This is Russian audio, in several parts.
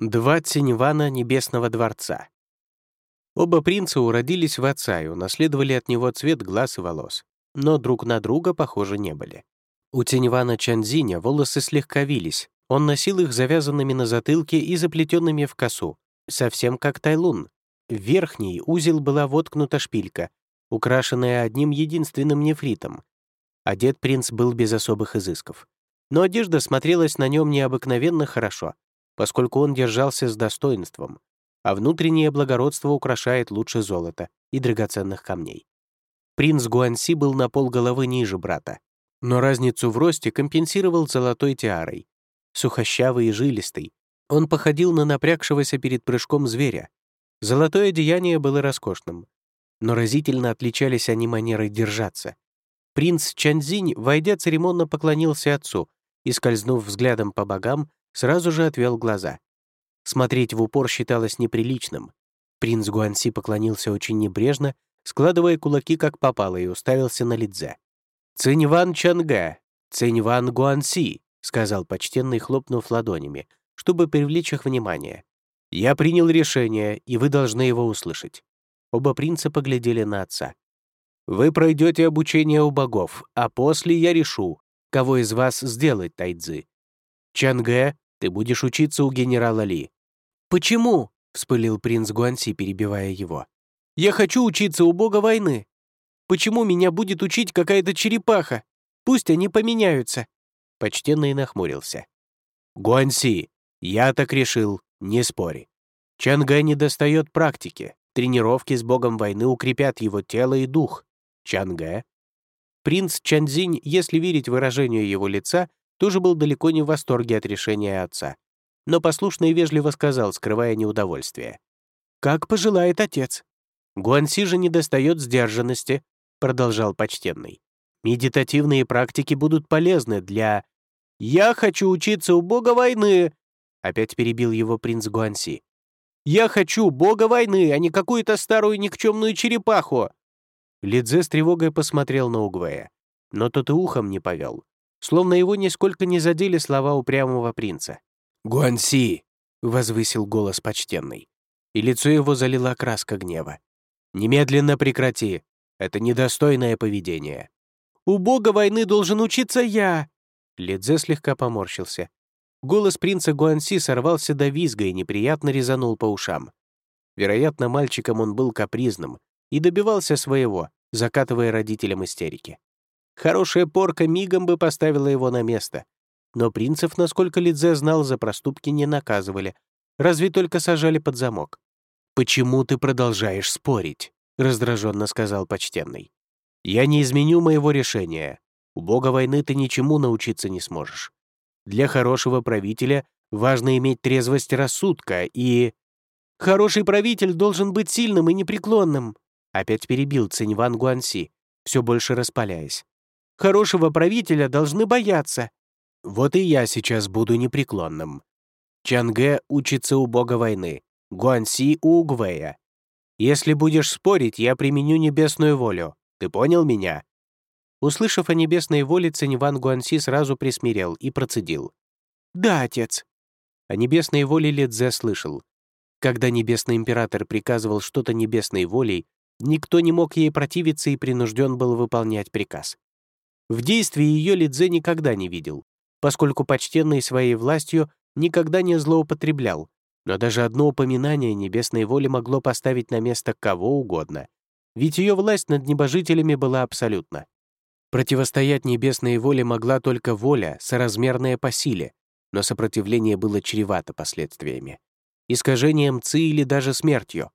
Два Циньвана Небесного дворца. Оба принца уродились в и унаследовали от него цвет глаз и волос, но друг на друга похожи не были. У Циньвана Чанзиня волосы слегка вились, он носил их завязанными на затылке и заплетенными в косу, совсем как Тайлун. В верхний узел была воткнута шпилька, украшенная одним единственным нефритом. Одет принц был без особых изысков. Но одежда смотрелась на нем необыкновенно хорошо — поскольку он держался с достоинством, а внутреннее благородство украшает лучше золота и драгоценных камней. Принц Гуанси был на пол головы ниже брата, но разницу в росте компенсировал золотой тиарой. Сухощавый и жилистый, он походил на напрягшегося перед прыжком зверя. Золотое одеяние было роскошным, но разительно отличались они манерой держаться. Принц Чанзинь, войдя церемонно поклонился отцу и, скользнув взглядом по богам, сразу же отвел глаза. Смотреть в упор считалось неприличным. Принц Гуанси поклонился очень небрежно, складывая кулаки как попало, и уставился на Лидзе. «Циньван Чанга, Циньван Гуанси», — сказал почтенный, хлопнув ладонями, чтобы привлечь их внимание. «Я принял решение, и вы должны его услышать». Оба принца поглядели на отца. «Вы пройдете обучение у богов, а после я решу, кого из вас сделать тайцзы. Чангэ ты будешь учиться у генерала Ли». «Почему?» — вспылил принц Гуанси, перебивая его. «Я хочу учиться у бога войны. Почему меня будет учить какая-то черепаха? Пусть они поменяются». Почтенный нахмурился. «Гуанси, я так решил, не спори. Чангэ не достает практики. Тренировки с богом войны укрепят его тело и дух. Чангэ». Принц Чанзинь, если верить выражению его лица, тоже был далеко не в восторге от решения отца, но послушно и вежливо сказал, скрывая неудовольствие. «Как пожелает отец». «Гуанси же не достает сдержанности», — продолжал почтенный. «Медитативные практики будут полезны для...» «Я хочу учиться у бога войны», — опять перебил его принц Гуанси. «Я хочу бога войны, а не какую-то старую никчемную черепаху!» Лидзе с тревогой посмотрел на Угвея, но тот и ухом не повел словно его нисколько не задели слова упрямого принца. «Гуанси!» — возвысил голос почтенный, и лицо его залила краска гнева. «Немедленно прекрати! Это недостойное поведение!» «У бога войны должен учиться я!» Лидзе слегка поморщился. Голос принца Гуанси сорвался до визга и неприятно резанул по ушам. Вероятно, мальчиком он был капризным и добивался своего, закатывая родителям истерики. Хорошая порка мигом бы поставила его на место. Но принцев, насколько Лидзе знал, за проступки не наказывали, разве только сажали под замок. «Почему ты продолжаешь спорить?» — раздраженно сказал почтенный. «Я не изменю моего решения. У бога войны ты ничему научиться не сможешь. Для хорошего правителя важно иметь трезвость рассудка и...» «Хороший правитель должен быть сильным и непреклонным», — опять перебил Циньван Гуанси, все больше распаляясь. Хорошего правителя должны бояться. Вот и я сейчас буду непреклонным. Чанге учится у бога войны, Гуанси у Угвея. Если будешь спорить, я применю небесную волю. Ты понял меня?» Услышав о небесной воле, Циньван Гуанси сразу присмирел и процедил. «Да, отец». О небесной воле Лидзе слышал. Когда небесный император приказывал что-то небесной волей, никто не мог ей противиться и принужден был выполнять приказ. В действии ее Лидзе никогда не видел, поскольку почтенный своей властью никогда не злоупотреблял, но даже одно упоминание небесной воли могло поставить на место кого угодно, ведь ее власть над небожителями была абсолютна. Противостоять небесной воле могла только воля, соразмерная по силе, но сопротивление было чревато последствиями. Искажением ци или даже смертью.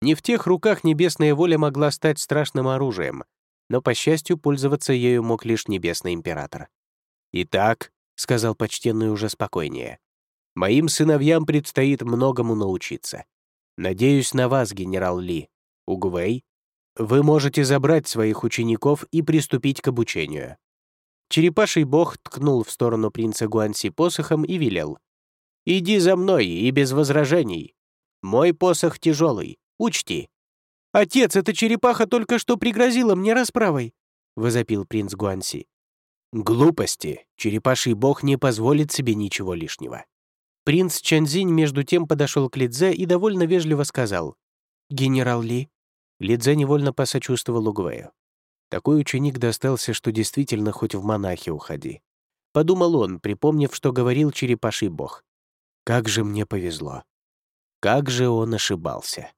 Не в тех руках небесная воля могла стать страшным оружием, но, по счастью, пользоваться ею мог лишь Небесный Император. «Итак», — сказал почтенный уже спокойнее, «моим сыновьям предстоит многому научиться. Надеюсь на вас, генерал Ли. Угвей, вы можете забрать своих учеников и приступить к обучению». Черепаший бог ткнул в сторону принца Гуанси посохом и велел. «Иди за мной и без возражений. Мой посох тяжелый, учти, «Отец, эта черепаха только что пригрозила мне расправой», — возопил принц Гуанси. «Глупости. Черепаший бог не позволит себе ничего лишнего». Принц Чанзинь между тем подошел к Лидзе и довольно вежливо сказал «Генерал Ли». Лидзе невольно посочувствовал Угвею. Такой ученик достался, что действительно хоть в монахи уходи. Подумал он, припомнив, что говорил черепаший бог. «Как же мне повезло». Как же он ошибался.